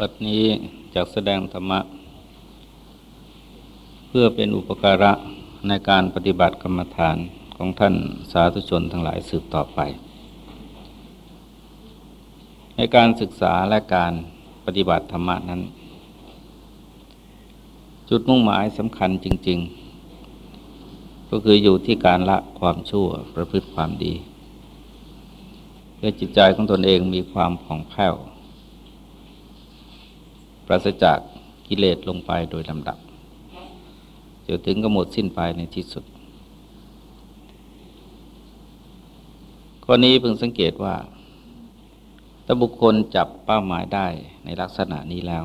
บัดนี้จากแสดงธรรมะ เพื่อเป็นอุปการะในการปฏิบัติกรรมฐานของท่านสาธุชนทั้งหลายสืบต่อไป ในการศึกษาและการปฏิบัติธรรมะนั้น จุดมุ่งหมายสำคัญจริง ๆ ก็คืออยู่ที่การละความชั่วประพฤติความดี เพื่อจิตใจของตนเองมีความผ่องแผ้ว ปราศจากกิเลสลงไปโดยลำดับจนถึงก็หมดสิ้นไปในที่สุดข้อนี้เพิ่งสังเกตว่าถ้าบุคคลจับเป้าหมายได้ในลักษณะนี้แล้ว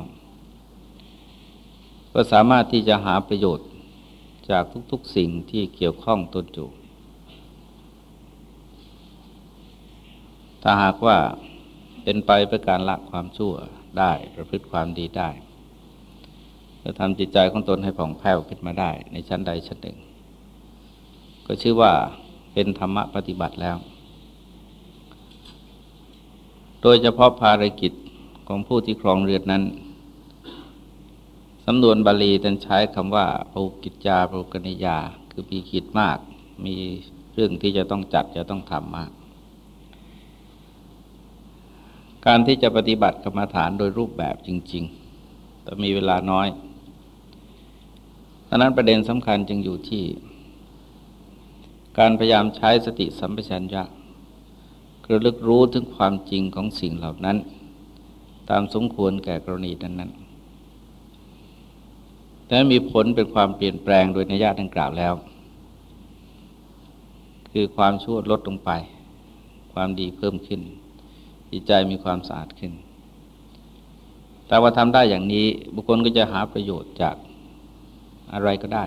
ก็สามารถที่จะหาประโยชน์จากทุกๆสิ่งที่เกี่ยวข้องตนจูถ้าหากว่าเป็นไปเพื่อการละความชั่ว ได้ ประพฤติความดีได้จะทำจิตใจของตนให้ผ่องแผ้วขึ้นมาได้ ในชั้นใดชั้นหนึ่ง ก็ชื่อว่าเป็นธรรมะปฏิบัติแล้ว โดยเฉพาะภารกิจของผู้ที่ครองเรือนนั้นสำนวนบาลีท่านใช้คำว่าปูกิจจาปูกนิยา คือมีกิจมาก มีเรื่องที่จะต้องจัดจะต้องทำมาก การที่จะปฏิบัติกรรมฐานโดยรูปแบบจริงๆ แต่มีเวลาน้อยดังนั้นประเด็นสำคัญจึงอยู่ที่ การพยายามใช้สติสัมปชัญญะคือลึกรู้ถึงความจริงของสิ่งเหล่านั้น ตามสมควรแก่กรณีนั้นๆแต่มีผลเป็นความเปลี่ยนแปลงโดยนิยาดังกล่าวแล้ว คือความชั่วลดลงไป ความดีเพิ่มขึ้น จิตใจมีความสะอาดขึ้น แต่ว่าทำได้อย่างนี้ บุคคลก็จะหาประโยชน์จากอะไรก็ได้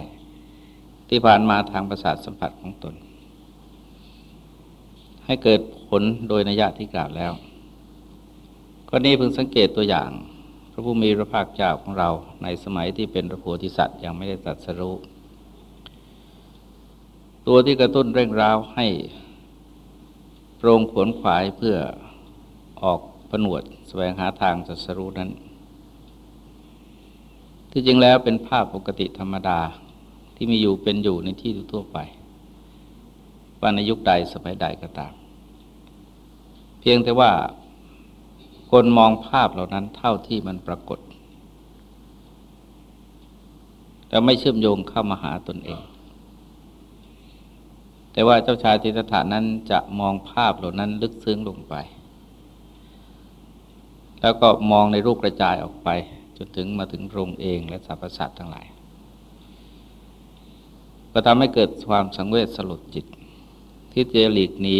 ที่ผ่านมาทางประสาทสัมผัสของตน ให้เกิดผลโดยนัยยะที่กล่าวแล้วก็นี้เพิ่งสังเกตตัวอย่าง พระผู้มีพระภาคเจ้าของเราในสมัยที่เป็นพระโพธิสัตว์ยังไม่ได้ตัดสรู้ตัวที่กระตุ้นเร่งร้าวให้โปรงขวนขวายเพื่อ ออกผนวดแสวงหาทางสัสรู้นั้น ที่จริงแล้วเป็นภาพปกติธรรมดาที่มีอยู่เป็นอยู่ในที่ทั่วไปว่าในยุคใดสมัยใดก็ตาม เพียงแต่ว่าคนมองภาพเหล่านั้นเท่าที่มันปรากฏแต่ไม่เชื่อมโยงเข้ามาหาตนเอง แต่ว่าเจ้าชายทิฏฐานั้นจะมองภาพเหล่านั้นลึกซึ้งลงไป แล้วก็มองในรูปกระจายออกไป จนถึงมาถึงโรงเองและสรรพสัตว์ทั้งหลาย ก็ทำให้เกิดความสังเวชสลดจิต ที่จะหลีกหนี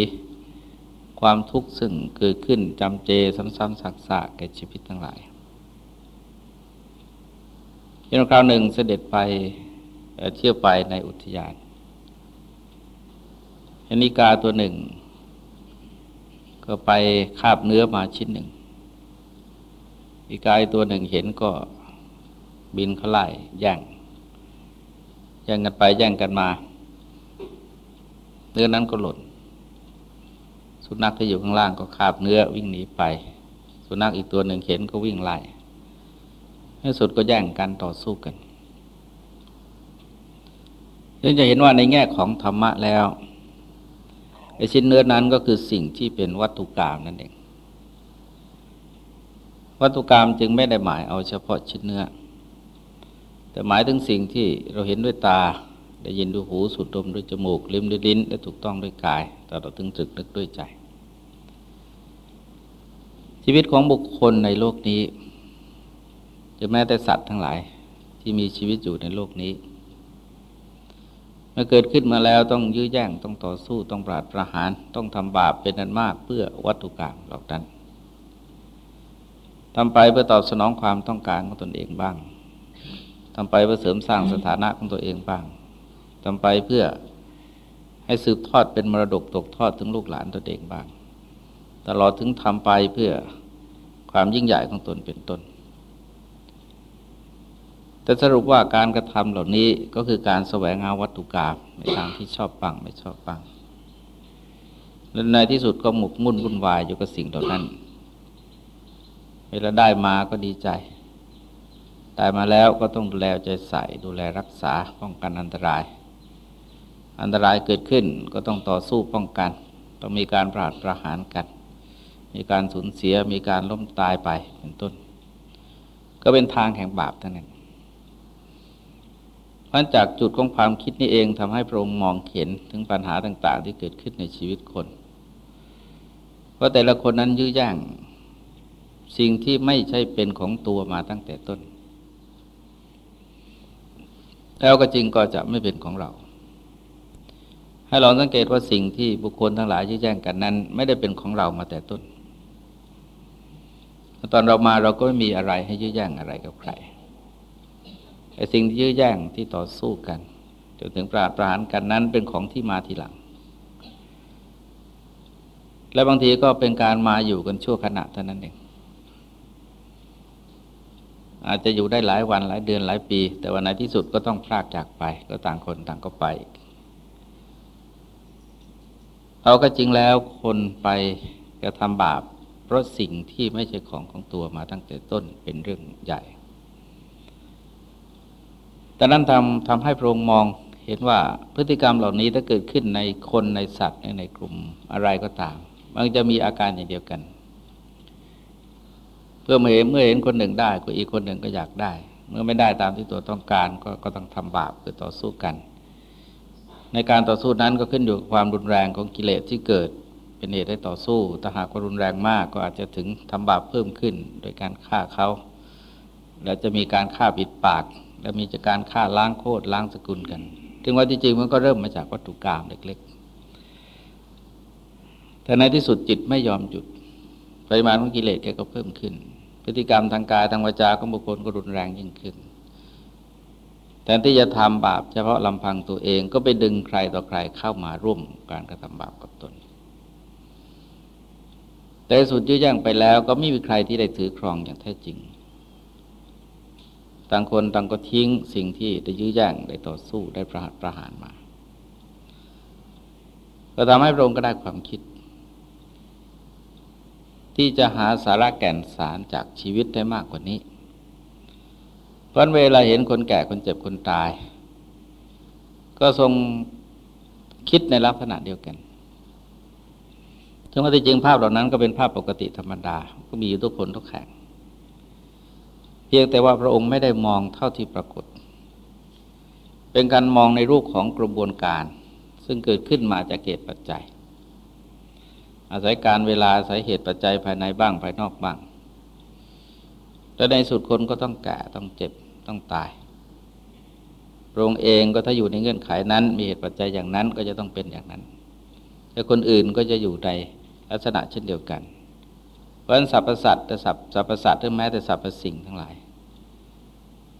ความทุกข์ซึ่งเกิดขึ้นจำเจซ้ำๆซักๆแก่ชีวิตทั้งหลายยันคราวหนึ่งเสด็จไปเที่ยวไปในอุทยานอนิกาตัวหนึ่ง ก็ไปคาบเนื้อมาชิ้นหนึ่ง อีกายตัวหนึ่งเห็นก็บินเขาไล่แย่งแย่งกันไปแย่งกันมาเนื้อนั้นก็หล่น สุนัขที่อยู่ข้างล่างก็คาบเนื้อวิ่งหนีไป สุนัขอีกตัวหนึ่งเห็นก็วิ่งไล่ในสุดก็แย่งกันต่อสู้กันซึ่งจะเห็นว่าในแง่ของธรรมะแล้วไอ้ชิ้นเนื้อนั้นก็คือสิ่งที่เป็นวัตถุกรรมนั่นเอง วัตถุกรรมจึงไม่ได้หมายเอาเฉพาะชิ้นเนื้อ แต่หมายถึงสิ่งที่เราเห็นด้วยตา ได้ยินด้วยหูสูดดมด้วยจมูกลิ้มด้วยลิ้นและถูกต้องด้วยกายแต่เราถึงจึกนึกด้วยใจ ชีวิตของบุคคลในโลกนี้ จะแม้แต่สัตว์ทั้งหลายที่มีชีวิตอยู่ในโลกนี้เมื่อเกิดขึ้นมาแล้วต้องยื้อแย่งต้องต่อสู้ต้องปราดประหาร ต้องทำบาปเป็นอันมากเพื่อวัตถุกรรมเหล่านั้น ทำไปเพื่อตอบสนองความต้องการของตนเองบ้างทำไปเพื่อเสริมสร้างสถานะของตัวเองบ้างทำไปเพื่อให้สืบทอดเป็นมรดกตกทอดถึงลูกหลานตัวเองบ้าง ตลอดถึงทำไปเพื่อความยิ่งใหญ่ของตนเป็นต้น แต่สรุปว่าการกระทำเหล่านี้ก็คือการแสวงหาวัตถุกรรมในทางที่ชอบปังไม่ชอบปังและในที่สุดก็หมกมุ่นวุ่นวายอยู่กับสิ่งเหล่านั้น เวลาได้มาก็ดีใจ ได้มาแล้วก็ต้องดูแลใจใส่ดูแลรักษาป้องกันอันตราย อันตรายเกิดขึ้นก็ต้องต่อสู้ป้องกัน ต้องมีการปราดประหารกัน มีการสูญเสียมีการล้มตายไปเป็นต้น ก็เป็นทางแห่งบาปทั้งนั้นเพราะจากจุดของความคิดนี้เองทำให้พระองค์มองเห็นถึงปัญหาต่าง ๆ ที่เกิดขึ้นในชีวิตคน เพราะแต่ละคนนั้นยื้อย่าง สิ่งที่ไม่ใช่เป็นของตัวมาตั้งแต่ต้น แล้วก็จริงก็จะไม่เป็นของเรา ให้เราสังเกตว่าสิ่งที่บุคคลทั้งหลายยื้แย่งกันนั้น ไม่ได้เป็นของเรามาแต่ต้น ตอนเรามาเราก็ไม่มีอะไรให้ยื้อแย่งอะไรกับใครไอ้สิ่งที่ยื้อแย่งที่ต่อสู้กันจนถึงปราดปรานกันนั้นเป็นของที่มาทีหลัง และบางทีก็เป็นการมาอยู่กันชั่วขณะเท่านั้นเอง อาจจะอยู่ได้หลายวันหลายเดือนหลายปี แต่วันไหนที่สุดก็ต้องพลากจากไป ก็ต่างคนต่างก็ไป เอาก็จริงแล้วคนไปกระทำบาป เพราะสิ่งที่ไม่ใช่ของของตัวมาตั้งแต่ต้นเป็นเรื่องใหญ่ แต่นั้นทำทำให้พระองค์มองเห็นว่าพฤติกรรมเหล่านี้ถ้าเกิดขึ้นในคนในสัตว์ในกลุ่มอะไรก็ตาม มันจะมีอาการอย่างเดียวกัน เพื่อเมื่อเห็นเมื่อเห็นคนหนึ่งได้ก็อีกคนหนึ่งก็อยากได้ เมื่อไม่ได้ตามที่ตัวต้องการก็ก็ต้องทำบาปคือต่อสู้กัน ในการต่อสู้นั้นก็ขึ้นอยู่กับความรุนแรงของกิเลสที่เกิดเป็นเหตุให้ต่อสู้ถ้าหากว่ารุนแรงมากก็อาจจะถึงทำบาปเพิ่มขึ้น โดยการฆ่าเขา แล้วจะมีการฆ่าปิดปาก แล้วมีจากการฆ่าล้างโคตรล้างสกุลกัน ถึงว่าจริงๆมันก็เริ่มมาจากวัตถุกรรมเล็กๆแต่ในที่สุดจิตไม่ยอมหยุดปริมาณของกิเลสแกก็เพิ่มขึ้น พฤติกรรมทางกายทางวาจาของบุคคลก็รุนแรงยิ่งขึ้นแต่ที่จะทำบาปเฉพาะลำพังตัวเองก็ไปดึงใครต่อใครเข้ามาร่วมการกระทำบาปกับตน แต่สุดยื้อแย่งไปแล้วก็ไม่มีใครที่ได้ถือครองอย่างแท้จริง ต่างคนต่างก็ทิ้งสิ่งที่ได้ยื้อแย่งได้ต่อสู้ได้ประหารประหารมา ก็ทำให้พระองค์ก็ได้ความคิด ที่จะหาสาระแก่นสารจากชีวิตได้มากกว่านี้ เพราะเวลาเห็นคนแก่คนเจ็บคนตาย ก็ทรงคิดในลักษณะเดียวกันถึงว่าจริงภาพเหล่านั้นก็เป็นภาพปกติธรรมดา ก็มีอยู่ทุกคนทุกแห่ง เพียงแต่ว่าพระองค์ไม่ได้มองเท่าที่ปรากฏ เป็นการมองในรูปของกระบวนการ ซึ่งเกิดขึ้นมาจากเหตุปัจจัย อาศัยการเวลาอาศัยเหตุปัจจัยภายในบ้างภายนอกบ้างและในสุดคนก็ต้องแก่ต้องเจ็บต้องตายพระองค์เองก็ถ้าอยู่ในเงื่อนไขนั้น มีเหตุปัจจัยอย่างนั้นก็จะต้องเป็นอย่างนั้น แต่คนอื่นก็จะอยู่ในลักษณะเช่นเดียวกัน เพราะสรรพสัตว์แต่สรรพสัตว์ถึงแม้แต่สรรพสิ่งทั้งหลาย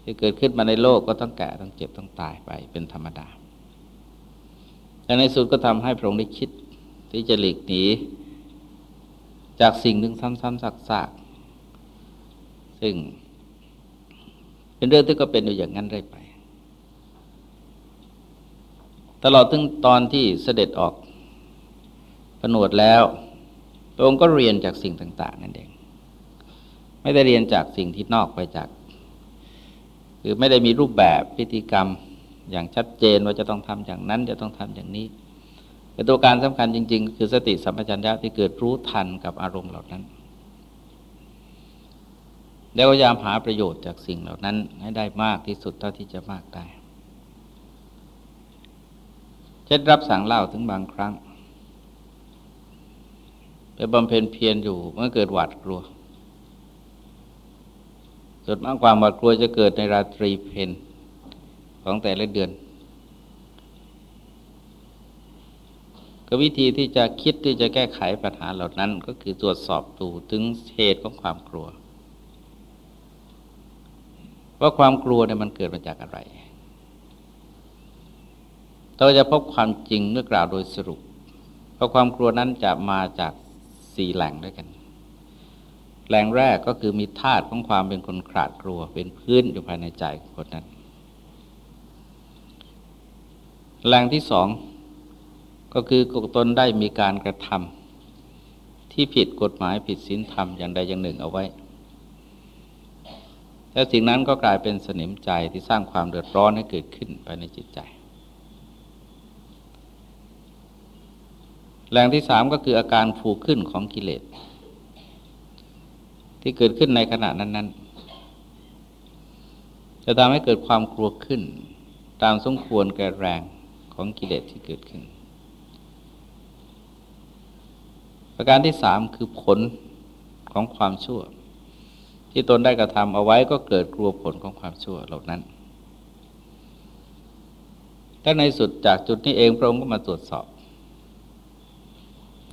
ที่เกิดขึ้นมาในโลกก็ต้องแก่ต้องเจ็บต้องตายไปเป็นธรรมดาแต่ในสุดก็ทำให้พระองค์ได้คิดที่จะหลีกหนี จากสิ่งหนึ่งซ้ำๆซากๆซึ่ง เป็นเรื่องที่ก็เป็นอยู่อย่างนั้นเรื่อยไป ตลอดถึงตอนที่เสด็จออกผนวดแล้ว พระองค์ก็เรียนจากสิ่งต่าง ๆ นั่นเอง ไม่ได้เรียนจากสิ่งที่นอกไปจากคือไม่ได้มีรูปแบบพิธีกรรมอย่างชัดเจนว่าจะต้องทำอย่างนั้นจะต้องทำอย่างนี้ แต่ตัวการสำคัญจริง ๆ คือสติสัมปชัญญะที่เกิดรู้ทันกับอารมณ์เหล่านั้น แล้วพยายามหาประโยชน์จากสิ่งเหล่านั้นให้ได้มากที่สุดเท่าที่จะมากได้เช่นรับสั่งเล่าถึงบางครั้งไปบำเพ็ญเพียรอยู่เมื่อเกิดหวาดกลัวส่วนมากความหวาดกลัวจะเกิดในราตรีเพนของแต่ละเดือน ก็วิธีที่จะคิดที่จะแก้ไขปัญหาเหล่านั้น ก็คือตรวจสอบดูถึงเหตุของความกลัว ว่าความกลัวเนี่ยมันเกิดมาจากอะไร เราจะพบความจริงเมื่อกล่าวโดยสรุปเพราะความกลัวนั้นจะมาจากสี่แหล่งด้วยกัน แหล่งแรกก็คือมีธาตุของความเป็นคนขาดกลัว เป็นพื้นอยู่ภายในใจคนนั้น แหล่งที่สอง ก็คือกตนได้มีการกระทำที่ผิดกฎหมายผิดศีลธรรมอย่างใดอย่างหนึ่งเอาไว้ และสิ่งนั้นก็กลายเป็นสนิมใจที่สร้างความเดือดร้อนให้เกิดขึ้นภายในจิตใจแหล่งที่สามก็คืออาการผูกขึ้นของกิเลสที่เกิดขึ้นในขณะนั้น ๆ จะทำให้เกิดความกลัวขึ้น ตามสมควรแก่แรงของกิเลสที่เกิดขึ้น ประการที่สามคือผลของความชั่ว ที่ตนได้กระทำเอาไว้ก็เกิดกลัวผลของความชั่วเหล่านั้นและในสุดจากจุดนี้เองพระองค์ก็มาตรวจสอบ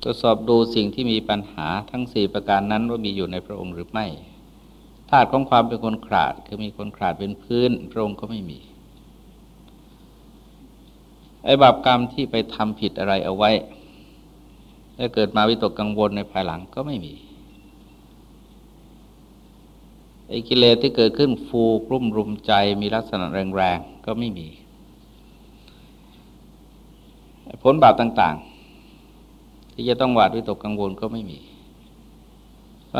ตรวจสอบดูสิ่งที่มีปัญหาทั้งสี่ประการนั้นว่ามีอยู่ในพระองค์หรือไม่ธาตุของความเป็นคนขาด คือมีคนขาดเป็นพื้น พระองค์ก็ไม่มี ไอ้บาปกรรมที่ไปทำผิดอะไรเอาไว้ ถ้าเกิดมาวิตกกังวลในภายหลังก็ไม่มีไอ้กิเลสที่เกิดขึ้นฟูกลุ่มรุมใจมีลักษณะแรงๆก็ไม่มี ผลบาปต่าง ๆ ที่จะต้องหวาดวิตกกังวลก็ไม่มี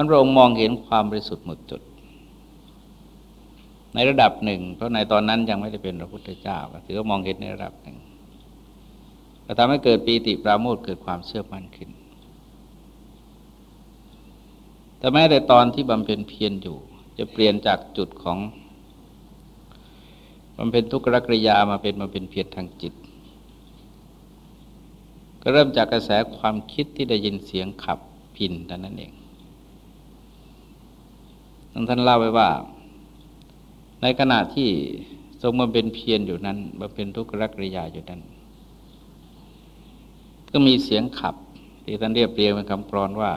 พระองค์มองเห็นความบริสุทธิ์หมดจด ในระดับหนึ่ง เพราะในตอนนั้นยังไม่ได้เป็นพระพุทธเจ้าก็ถือว่ามองเห็นในระดับหนึ่ง ก็ทำให้เกิดปีติปราโมทเกิดความเชื่อมั่นขึ้น แต่แม้แต่ตอนที่บำเพ็ญเพียรอยู่ จะเปลี่ยนจากจุดของบำเพ็ญทุกขกริยามาเป็นบำเพ็ญเพียรทางจิต ก็เริ่มจากกระแสความคิดที่ได้ยินเสียงขับพินแต่นั้นเองท่านเล่าไว้ว่า ในขณะที่ทรงมาเป็นเพียรอยู่นั้นมาเป็นทุกรกริยาอยู่นั้น ก็มีเสียงขับ ที่ท่านเรียบเรียงเป็นคำกรอนว่า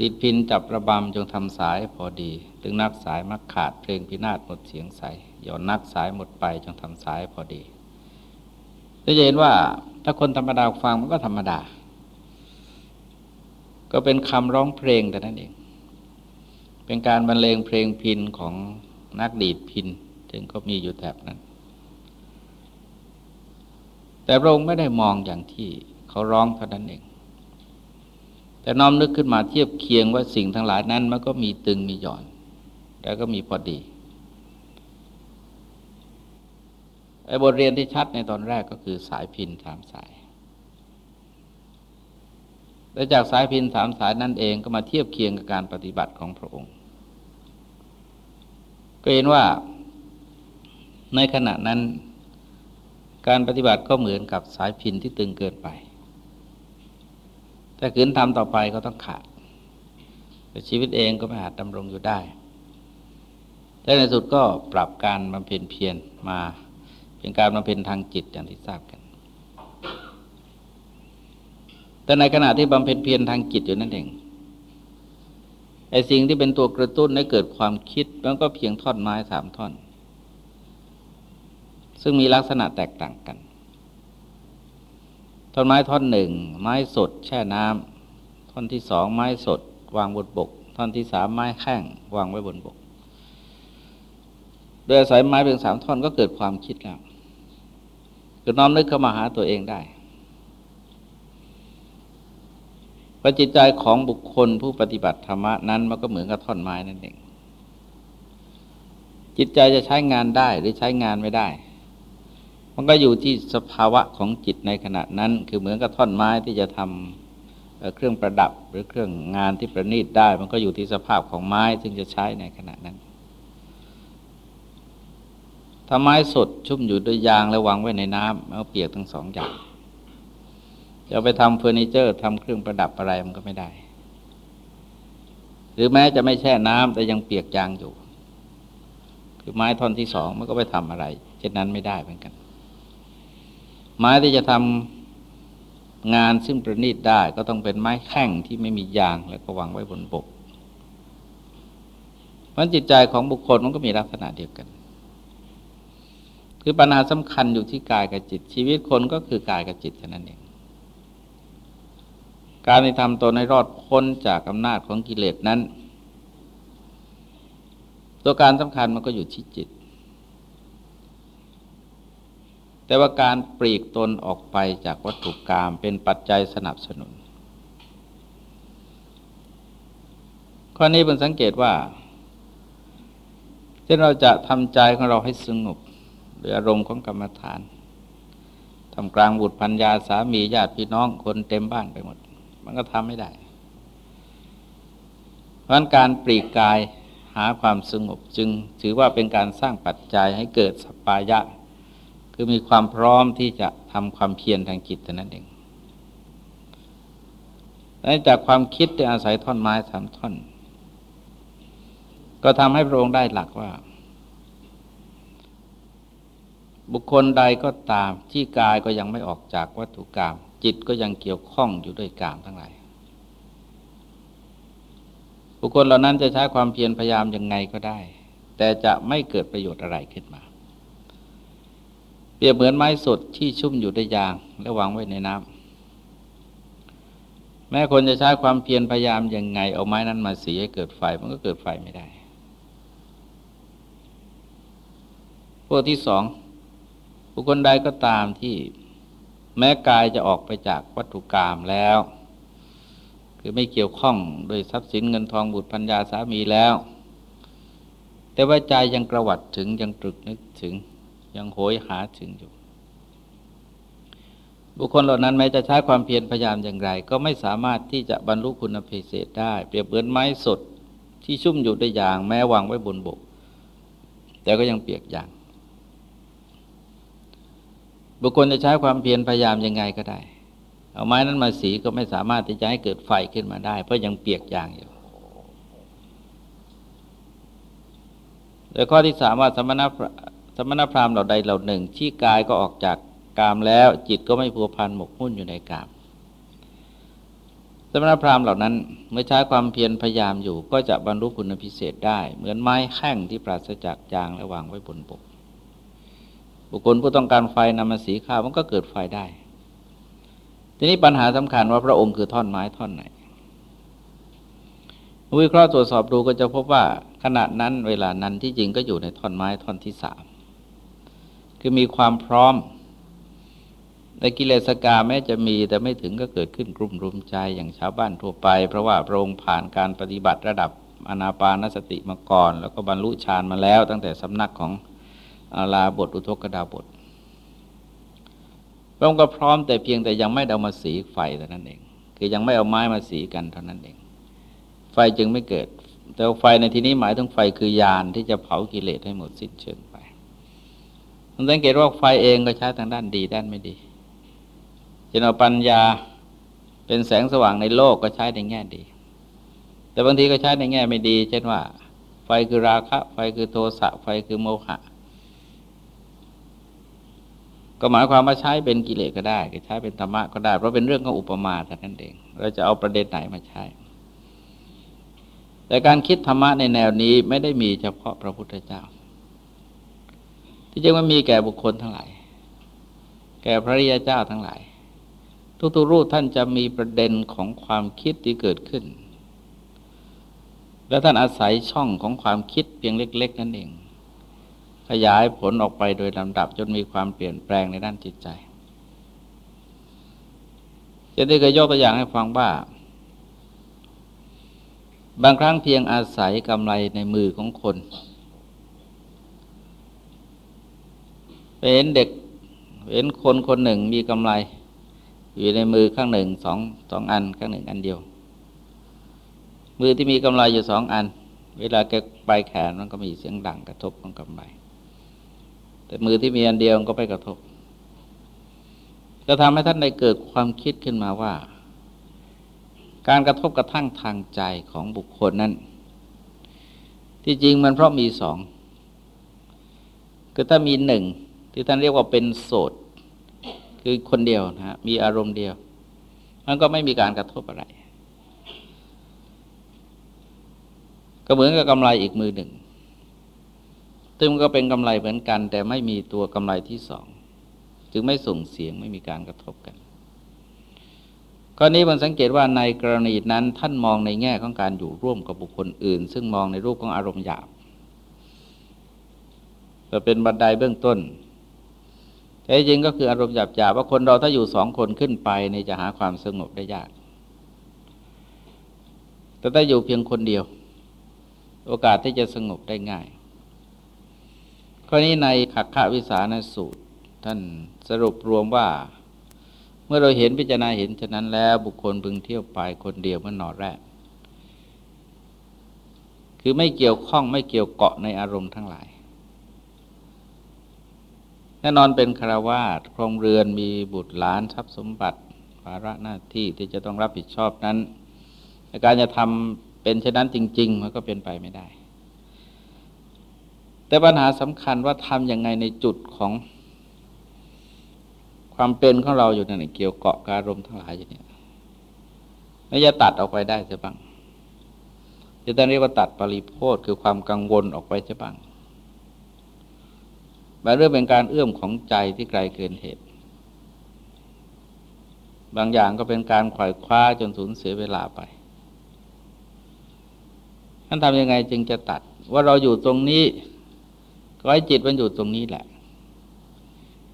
ดิดพินจับระบำจงทำสายพอดี ถึงนักสายมักขาดเพลงพินาศหมดเสียงใสย่อนนักสายหมดไปจงทำสายพอดีจะเห็นว่าถ้าคนธรรมดาฟังมันก็ธรรมดา ก็เป็นคำร้องเพลงแต่นั้นเอง เป็นการบรรเลงเพลงพินของนักดีดพิน ถึงก็มีอยู่แถบนั้น แต่พระองค์ไม่ได้มองอย่างที่เขาร้องเท่านั้นเอง แต่น้อมนึกขึ้นมาเทียบเคียงว่าสิ่งทั้งหลายนั้นมันก็มีตึงมีหย่อน แล้วก็มีพอดีไอ้บทเรียนที่ชัดในตอนแรกก็คือสายพินสามสายและจากสายพินสามสายนั่นเองก็มาเทียบเคียงกับการปฏิบัติของพระองค์ ก็เห็นว่าในขณะนั้น การปฏิบัติก็เหมือนกับสายพินที่ตึงเกินไปแต่ขืนทำต่อไปก็ต้องขาด แต่ชีวิตเองก็ไม่อาจดำรงอยู่ได้แต่ในสุดก็ปรับการบำเพ็ญเพียรมาเป็นการมาเป็นทางจิตอย่างที่ทราบกัน แต่ในขณะที่บำเพ็ญเพียรทางจิตอยู่นั่นเองไอ้สิ่งที่เป็นตัวกระตุ้นให้เกิดความคิดมันก็เพียงท่อนไม้สามท่อน ซึ่งมีลักษณะแตกต่างกันท่อนไม้ท่อนหนึ่ง ไม้สดแช่น้ำท่อนที่สองไม้สด วางบนบก ท่อนที่สามไม้แข้งวางไว้บนบก โดยอาศัยไม้เพียงสามท่อนก็เกิดความคิดแล้วคือน้อมนึกเข้ามาหาตัวเองได้พระจิตใจของบุคคลผู้ปฏิบัติธรรมนั้นมันก็เหมือนกับท่อนไม้นั่นเอง จิตใจจะใช้งานได้หรือใช้งานไม่ได้ มันก็อยู่ที่สภาวะของจิตในขณะนั้น คือเหมือนกับท่อนไม้ที่จะทำเครื่องประดับหรือเครื่องงานที่ประณีตได้ มันก็อยู่ที่สภาพของไม้ซึ่งจะใช้ในขณะนั้นถ้าไม้สดชุ่มอยู่ด้วยยางแล้ววางไว้ในน้ำมันก็เปียกทั้งสองอย่างจะไปทำเฟอร์นิเจอร์ทำเครื่องประดับอะไรมันก็ไม่ได้ หรือแม้จะไม่แช่น้ำแต่ยังเปียกยางอยู่ คือไม้ท่อนที่สองมันก็ไปทำอะไร เช่นนั้นไม่ได้เหมือนกัน ไม้ที่จะทำงานซึ่งประณีตได้ก็ต้องเป็นไม้แข็งที่ไม่มียางแล้วก็วางไว้บนบกเพราะจิตใจของบุคคลมันก็มีลักษณะเดียวกัน คือปัญหาสำคัญอยู่ที่กายกับจิต ชีวิตคนก็คือกายกับจิตเท่านั้นเอง การที่ทำตนให้รอดพ้นจากอำนาจของกิเลสนั้น ตัวการสำคัญมันก็อยู่ที่จิต แต่ว่าการปลีกตนออกไปจากวัตถุกรรมเป็นปัจจัยสนับสนุน ข้อนี้เป็นสังเกตว่าช่นเราจะทำใจของเราให้สงบโดยอารมณ์ของกรรมฐานทำกลางบุตรพัญญาสามีญาติพี่น้องคนเต็มบ้านไปหมด มันก็ทำไม่ได้ เพราะการปลีกกายหาความสงบจึงถือว่าเป็นการสร้างปัจจัยให้เกิดสปายะ คือมีความพร้อมที่จะทำความเพียรทางจิตแต่นั้นเองและจากความคิดที่อาศัยท่อนไม้สามท่อน ก็ทำให้พระองค์ได้หลักว่า บุคคลใดก็ตามที่กายก็ยังไม่ออกจากวัตถุกรรมจิตก็ยังเกี่ยวข้องอยู่ด้วยกามทั้งหลายบุคคลเหล่านั้นจะใช้ความเพียรพยายามยังไงก็ได้ แต่จะไม่เกิดประโยชน์อะไรขึ้นมา เปรียบเหมือนไม้สดที่ชุ่มอยู่ด้วยยาง และวางไว้ในน้ำแม้คนจะใช้ความเพียรพยายามยังไง เอาไม้นั้นมาสีให้เกิดไฟมันก็เกิดไฟไม่ได้ พวกที่สองบุคคลใดก็ตามที่แม้กายจะออกไปจากวัตถุกรรมแล้ว คือไม่เกี่ยวข้องโดยทรัพย์สินเงินทองบุตรพัญญาสามีแล้ว แต่ว่าใจยังกระวัดถึงยังตรึกนึกถึง ยังโหยหาถึงอยู่ บุคคลเหล่านั้นแม้จะใช้ความเพียรพยายามอย่างไร ก็ไม่สามารถที่จะบรรลุคุณเพเศษได้ เปรียบเหมือนไม้สดที่ชุ่มอยู่ด้วยยาง แม้วางไว้บนบก แต่ก็ยังเปียกยาง บุคคลจะใช้ความเพียรพยายามยังไงก็ได้ เอาไม้นั้นมาสีก็ไม่สามารถที่จะให้เกิดไฟขึ้นมาได้ เพราะยังเปียกยางอยู่โดยข้อที่สามว่าสมณะ สมณพราหมณ์เหล่าใดเหล่าหนึ่ง ที่กายก็ออกจากกามแล้ว จิตก็ไม่พัวพันหมกมุ่นอยู่ในกาม สมณพราหมณ์เหล่านั้นเมื่อใช้ความเพียรพยายามอยู่ ก็จะบรรลุคุณพิเศษได้ เหมือนไม้แห้งที่ปราศจากยางและวางไว้บนบกบุคคลผู้ต้องการไฟนำมาสีข้าวมันก็เกิดไฟได้ ทีนี้ปัญหาสำคัญว่าพระองค์คือท่อนไม้ท่อนไหนวิเคราะห์ตรวจสอบดูก็จะพบว่าขณะนั้นเวลานั้นที่จริงก็อยู่ในท่อนไม้ท่อนที่สาม คือมีความพร้อม ในกิเลสกาแม้จะมีแต่ไม่ถึงก็เกิดขึ้นกลุ่มรุมใจอย่างชาวบ้านทั่วไป เพราะว่าพระองค์ผ่านการปฏิบัติระดับอนาปานสติมาก่อน แล้วก็บรรลุฌานมาแล้ว ตั้งแต่สำนักของอาลาบทอุทกดาบทพระองค์ก็พร้อมแต่เพียงแต่ยังไม่เอามาสีไฟเท่านั้นเอง คือยังไม่เอาไม้มาสีกันเท่านั้นเอง ไฟจึงไม่เกิด แต่ไฟในที่นี้หมายถึงไฟคือยานที่จะเผากิเลสให้หมดสิ้นเชิง ไปผมสังเกตว่าไฟเองก็ใช้ทางด้านดีด้านไม่ดีจะเอาปัญญาเป็นแสงสว่างในโลกก็ใช้ในแง่ดี แต่บางทีก็ใช้ในแง่ไม่ดี เช่นว่า ไฟคือราคะ ไฟคือโทสะ ไฟคือโมหะ ก็หมายความว่าใช้เป็นกิเลสก็ได้ใช้เป็นธรรมะก็ได้ เพราะเป็นเรื่องของอุปมาแต่นั้นเอง เราจะเอาประเด็นไหนมาใช้ แต่การคิดธรรมะในแนวนี้ไม่ได้มีเฉพาะพระพุทธเจ้า ที่จริงมันมีแก่บุคคลทั้งหลาย แก่พระริยเจ้าทั้งหลาย ทุกๆรูปท่านจะมีประเด็นของความคิดที่เกิดขึ้น และท่านอาศัยช่องของความคิดเพียงเล็ก ๆ นั่นเอง ขยายผลออกไปโดยลำดับจนมีความเปลี่ยนแปลงในด้านจิตใจจะได้เคยยกตัวอย่างให้ฟังว่า บางครั้งเพียงอาศัยกำไรในมือของคนไป เห็นเด็กเห็นคนคนหนึ่งมีกำไรอยู่ในมือข้างหนึ่งสองสองอันข้างหนึ่งอันเดียว มือที่มีกำไรอยู่สองอัน เวลาแกไปแขนมันก็มีเสียงดังกระทบของกำไรแต่มือที่มีอันเดียวก็ไปกระทบจะทำให้ท่านได้เกิดความคิดขึ้นมาว่า การกระทบกระทั่งทางใจของบุคคลนั้น ที่จริงมันเพราะมีสองคือถ้ามีหนึ่ง ที่ท่านเรียกว่าเป็นโสด คือคนเดียวนะฮะมีอารมณ์เดียว มันก็ไม่มีการกระทบอะไร ก็เหมือนกับกำไรอีกมือหนึ่งซึ่งมันก็เป็นกำไรเหมือนกัน แต่ไม่มีตัวกำไรที่สอง จึงไม่ส่งเสียงไม่มีการกระทบกันกรณีมันสังเกตว่าในกรณีนั้นท่านมองในแง่ของการอยู่ร่วมกับบุคคลอื่น ซึ่งมองในรูปของอารมณ์หยาบจะเป็นบันไดเบื้องต้น แต่จริงก็คืออารมณ์หยาบหยาว่าคนเราถ้าอยู่สองคนขึ้นไปในจะหาความสงบได้ยาก แต่ถ้าอยู่เพียงคนเดียว โอกาสที่จะสงบได้ง่าย ข้อนี้ในขักขวิสานสูตร ท่านสรุปรวมว่า เมื่อเราเห็นพิจารณาเห็นฉะนั้นแล้วบุคคลพึงเที่ยวไปคนเดียวเมื่อนอแรก คือไม่เกี่ยวข้องไม่เกี่ยวเกาะในอารมณ์ทั้งหลาย แน่นอนเป็นคารวาสครองเรือนมีบุตรหลานทรัพย์สมบัติภาระหน้าที่ที่จะต้องรับผิดชอบนั้นการจะทำเป็นเช่นนั้นจริง ๆ มันก็เป็นไปไม่ได้ แต่ปัญหาสำคัญว่าทำยังไงในจุดของความเป็นของเราอยู่นั่นเกี่ยวเกาะการรมทั้งหลายอย่างนี้แล้วจะตัดออกไปได้ใช่บ้างจะต้องเรียกว่าตัดปริโพธคือความกังวลออกไปใช่บ้าง บางเรื่องเป็นการเอื้อมของใจที่ไกลเกินเหตุ บางอย่างก็เป็นการขวายคว้าจนสูญเสียเวลาไปท่านทำยังไงจึงจะตัด ว่าเราอยู่ตรงนี้ ก็ให้จิตมันอยู่ตรงนี้แหละ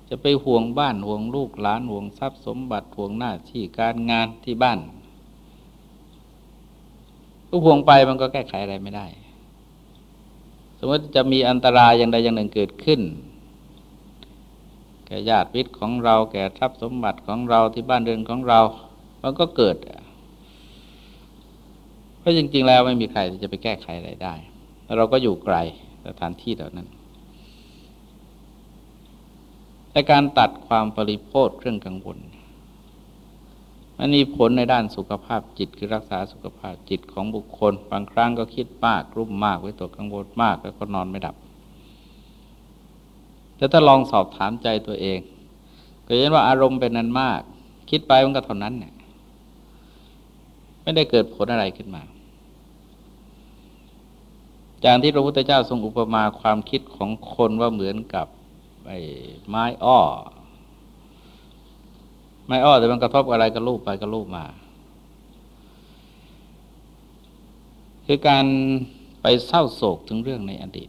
จะไปห่วงบ้านห่วงลูกหลานห่วงทรัพย์สมบัติห่วงหน้าที่การงานที่บ้านก็ห่วงไปมันก็แก้ไขอะไรไม่ได้ สมมติจะมีอันตรายอย่างใดอย่างหนึ่งเกิดขึ้น แก่ญาติวิตของเรา แก่ทรัพย์สมบัติของเราที่บ้านเรือนของเรา มันก็เกิดเพราะจริง ๆ แล้วไม่มีใครที่จะไปแก้ไขอะไรได้ เราก็อยู่ไกลสถานที่เหล่านั้นแต่การตัดความปริโภทเครื่องกังวลมันมีผลในด้านสุขภาพจิตคือรักษาสุขภาพจิตของบุคคล บางครั้งก็คิดมากรุ่มมากไว้ตัวกังวลมาก แล้วก็นอนไม่ดับ แต่ถ้าลองสอบถามใจตัวเอง ก็เห็นว่าอารมณ์เป็นนั้นมาก คิดไปมันก็เท่านั้นเนี่ยไม่ได้เกิดผลอะไรขึ้นมาจากที่พระพุทธเจ้าทรงอุปมาความคิดของคนว่าเหมือนกับไอ้ไม้อ้อ ไม้อ้อแต่มันกระทบอะไรก็ลูบไปก็ลูบมา คือการไปเศร้าโศกถึงเรื่องในอดีต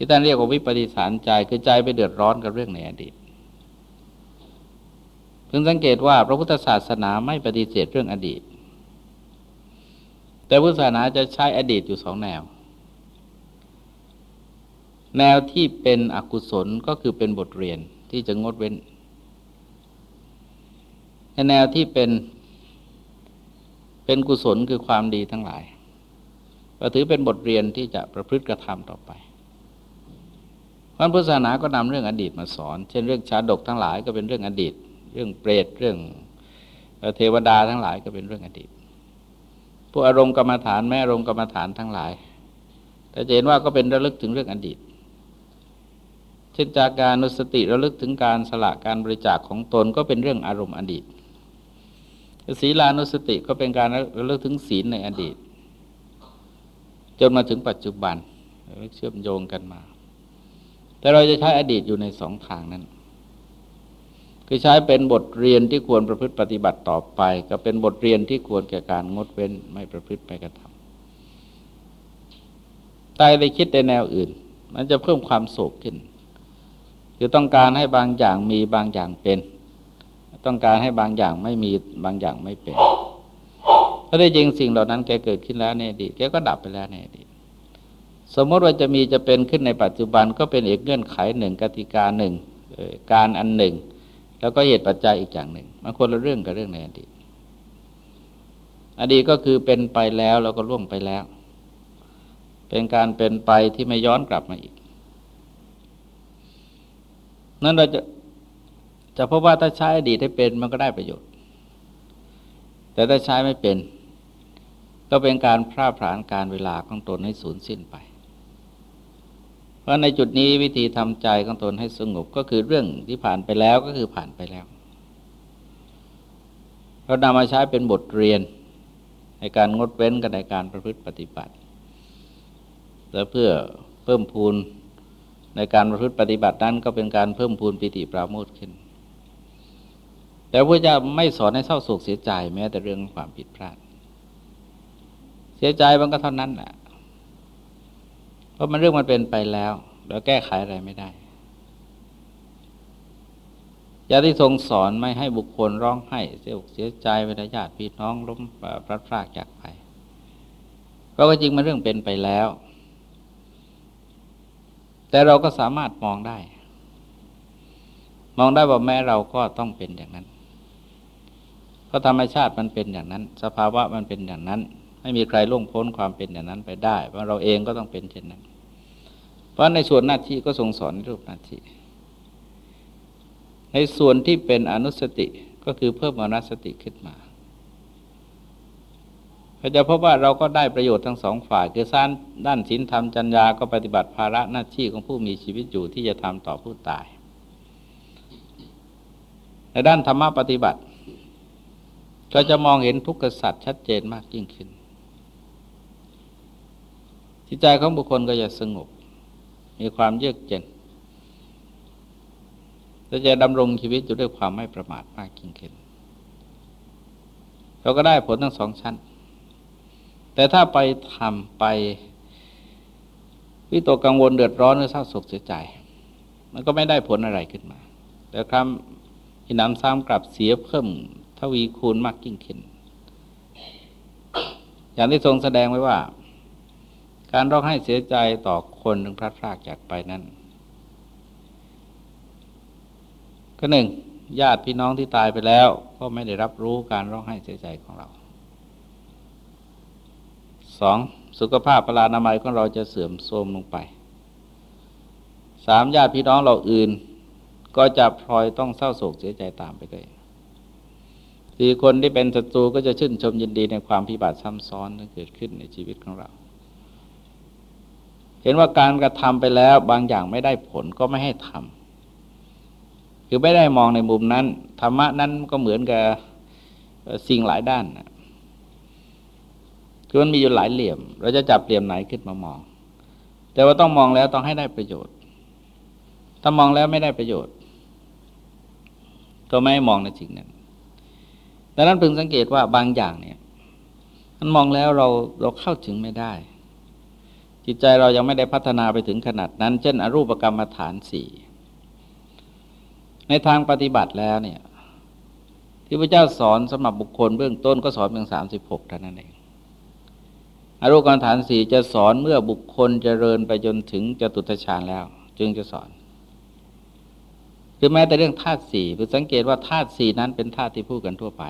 ที่ท่านเรียกว่าวิปฏิสารใจคือใจไปเดือดร้อนกับเรื่องในอดีตเพิ่งสังเกตว่าพระพุทธศาสนาไม่ปฏิเสธเรื่องอดีต แต่พุทธศาสนาจะใช้อดีตอยู่สองแนว แนวที่เป็นอกุศลก็คือเป็นบทเรียนที่จะงดเว้นแนวที่เป็นเป็นกุศลคือความดีทั้งหลายก็ถือเป็นบทเรียนที่จะประพฤติกระทำต่อไป พระพุทธศาสนาก็นำเรื่องอดีตมาสอน เช่นเรื่องชาดกทั้งหลายก็เป็นเรื่องอดีต เรื่องเปรตเรื่องเทวดาทั้งหลายก็เป็นเรื่องอดีตพวกอารมณ์กรรมฐานแม่อารมณ์กรรมฐานทั้งหลาย แต่เห็นว่าก็เป็นระลึกถึงเรื่องอดีต เช่นจากการนุสติระลึกถึงการสละการบริจาคของตนก็เป็นเรื่องอารมณ์อดีตศีลานุสติก็เป็นการระลึกถึงศีลในอดีต จนมาถึงปัจจุบันเชื่อมโยงกันมา แต่เราจะใช้อดีตอยู่ในสองทางนั้น คือใช้เป็นบทเรียนที่ควรประพฤติปฏิบัติต่อไป ก็เป็นบทเรียนที่ควรแก่การงดเว้นไม่ประพฤติไม่กระทำตายไปคิดในแนวอื่น มันจะเพิ่มความโศกขึ้น คือต้องการให้บางอย่างมีบางอย่างเป็น ต้องการให้บางอย่างไม่มีบางอย่างไม่เป็นถ้าได้จริงสิ่งเหล่านั้นแกเกิดขึ้นแล้วในอดีตแกก็ดับไปแล้วในอดีต สมมติว่าจะมีจะเป็นขึ้นในปัจจุบันก็เป็นเอกเงื่อนไขหนึ่งกติกาหนึ่งการอันหนึ่ง แล้วก็เหตุปัจจัยอีกอย่างหนึ่งมันคนละเรื่องกับเรื่องในอดีตอดีตก็คือเป็นไปแล้วแล้วก็ล่วงไปแล้ว เป็นการเป็นไปที่ไม่ย้อนกลับมาอีก นั้นเราจะจะพบว่าถ้าใช้อดีตให้เป็นมันก็ได้ประโยชน์ แต่ถ้าใช้ไม่เป็น ก็เป็นการพร่าพรานการเวลาของตนให้สูญสิ้นไป ราะในจุดนี้วิธีทำใจของตนให้สงบก็คือเรื่องที่ผ่านไปแล้วก็คือผ่านไปแล้ว เรานำมาใช้เป็นบทเรียนในการงดเว้นกันในการประพฤติปฏิบัติ และเพื่อเพิ่มพูนในการประพฤติปฏิบัตินั้นก็เป็นการเพิ่มพูนปิติปราโมทขึ้น แต่พระเจ้าไม่สอนให้เศร้าโศกเสียใจแม้แต่เรื่องความผิดพลาด เสียใจมันก็เท่านั้นแหละ เพราะมันเรื่องมันเป็นไปแล้วเราแก้ไขอะไรไม่ได้ยาที่ทรงสอนไม่ให้บุคคลร้องไห้เสียอกเสียใจเวลาญาติพี่น้องล้มพลัดพรากจากไป เพราะว่าจริงมันเรื่องเป็นไปแล้ว แต่เราก็สามารถมองได้ มองได้ว่าแม้เราก็ต้องเป็นอย่างนั้น เพราะธรรมชาติมันเป็นอย่างนั้น สภาวะมันเป็นอย่างนั้น ไม่มีใครล่วงพ้นความเป็นอย่างนั้นไปได้เพราะเราเองก็ต้องเป็นเช่นนั้น เพราะในส่วนหน้าที่ก็ทรงสอนรูปหน้าที่ ในส่วนที่เป็นอนุสติก็คือเพิ่มอนัสติขึ้นมาเราจะพบว่าเราก็ได้ประโยชน์ทั้งสองฝ่าย คือสานด้านศีลธรรมจัญญาก็ปฏิบัติภาระหน้าที่ของผู้มีชีวิตอยู่ที่จะทำต่อผู้ตาย ในด้านธรรมะปฏิบัติ ก็จะมองเห็นทุกขสัตว์ชัดเจนมากยิ่งขึ้น จิตใจของบุคคลก็จะสงบ มีความเยือกเย็นและจะดำรงชีวิตอยู่ด้วยความไม่ประมาทมากยิ่งขึ้นเราก็ได้ผลทั้งสองชั้น แต่ถ้าไปทำไป วิตกกังวลเดือดร้อนหรือเศร้าโศกเสียใจ มันก็ไม่ได้ผลอะไรขึ้นมา แต่คำที่นำซ้ำกลับเสียเพิ่มทวีคูณมากยิ่งขึ้น อย่างที่ทรงแสดงไว้ว่า การร้องไห้เสียใจต่อคนหนึ่งพลาดพลาดจากไปนั้น ก็หนึ่งญาติพี่น้องที่ตายไปแล้ว ก็ไม่ได้รับรู้การร้องไห้เสียใจของเราสองสุขภาพปรานามัยของเราจะเสื่อมโทรมลงไปสามญาติพี่น้องเราอื่น ก็จะพลอยต้องเศร้าโศกเสียใจตามไปด้วยสี่คนที่เป็นศัตรูก็จะชื่นชมยินดีในความพิบัติซ้ำซ้อนที่เกิดขึ้นในชีวิตของเรา เห็นว่าการกระทำไปแล้วบางอย่างไม่ได้ผลก็ไม่ให้ทำคือไม่ได้มองในมุมนั้น ธรรมะนั้นก็เหมือนกับสิ่งหลายด้านคือมันมีอยู่หลายเหลี่ยม เราจะจับเหลี่ยมไหนขึ้นมามอง แต่ว่าต้องมองแล้วต้องให้ได้ประโยชน์ ถ้ามองแล้วไม่ได้ประโยชน์ ก็ไม่มองในสิ่งนั้นดังนั้นพึงสังเกตว่าบางอย่างเนี่ย มันมองแล้วเราเราเข้าถึงไม่ได้ จิตใจเรายังไม่ได้พัฒนาไปถึงขนาดนั้น เช่น อรูปกรรมฐานสี่ในทางปฏิบัติแล้วเนี่ยที่พระเจ้าสอนสำหรับบุคคลเบื้องต้นก็สอนเพียงสามสิบหกเท่านั้นเองอรมณ์การมฐานสี่จะสอนเมื่อบุคคลจเจริญไปจนถึงจตุตฌานแล้ว จึงจะสอนคือแม้แต่เรื่องธาตุสี่เพื่อสังเกตว่าธาตุสี่นั้นเป็นธาตุที่พูดกันทั่วไป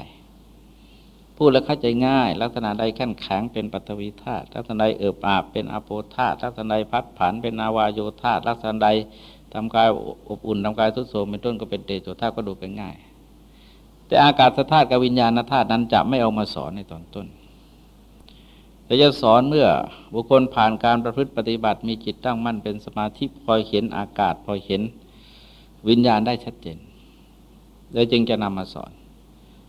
พูดแล้วเข้าใจง่าย ลักษณะใดแข็งแข็งเป็นปัตวิธาตุลักษณะใดเอิบอาบเป็นอโปธาตุลักษณะใดพัดผันเป็นนาวาโยธาตุลักษณะใดทำกายอบอุ่นทำกายทุดโทมเป็นต้นก็เป็นเตโชธาตุก็ดูเป็นง่าย แต่อากาศธาตุกับวิญญาณธาตุนั้นจะไม่เอามาสอนในตอนต้นแต่จะสอนเมื่อบุคคลผ่านการประพฤติปฏิบัติมีจิตตั้งมั่นเป็นสมาธิพอเห็นอากาศพอเห็นวิญญาณได้ชัดเจนแล้วจึงจะนำมาสอน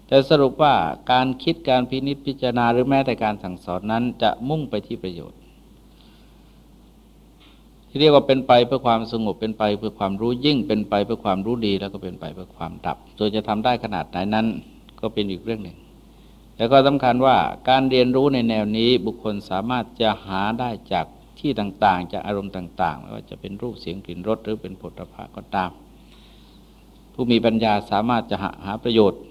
แต่สรุปว่าการคิดการพินิจพิจารณาหรือแม้แต่การสั่งสอนนั้นจะมุ่งไปที่ประโยชน์ ที่เรียกว่าเป็นไปเพื่อความสงบเป็นไปเพื่อความรู้ยิ่งเป็นไปเพื่อความรู้ดีแล้วก็เป็นไปเพื่อความดับโดยจะทำได้ขนาดไหนนั้น ก็เป็นอีกเรื่องหนึ่ง แล้วก็สำคัญว่าการเรียนรู้ในแนวนี้บุคคลสามารถจะหาได้จากที่ต่างๆ จากอารมณ์ต่างๆไม่ว่าจะเป็นรูปเสียงกลิ่นรสหรือเป็นผลิภัณฑ์ก็ตาม ผู้มีปัญญาสามารถจะหาหาประโยชน์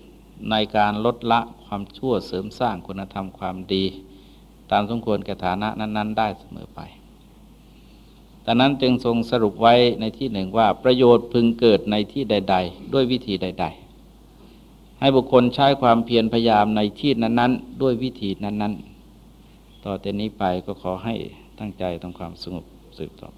ในการลดละความชั่วเสริมสร้างคุณธรรมความดี ตามสมควรแก่ฐานะนั้น ๆ ได้เสมอไปดังนั้นจึงทรงสรุปไว้ในที่หนึ่งว่าประโยชน์พึงเกิดในที่ใด ๆ ด้วยวิธีใด ๆ ให้บุคคลใช้ความเพียรพยายามในที่นั้น ๆ ด้วยวิธีนั้น ๆ ต่อแต่นี้ไปก็ขอให้ตั้งใจทำความสงบสืบต่อไป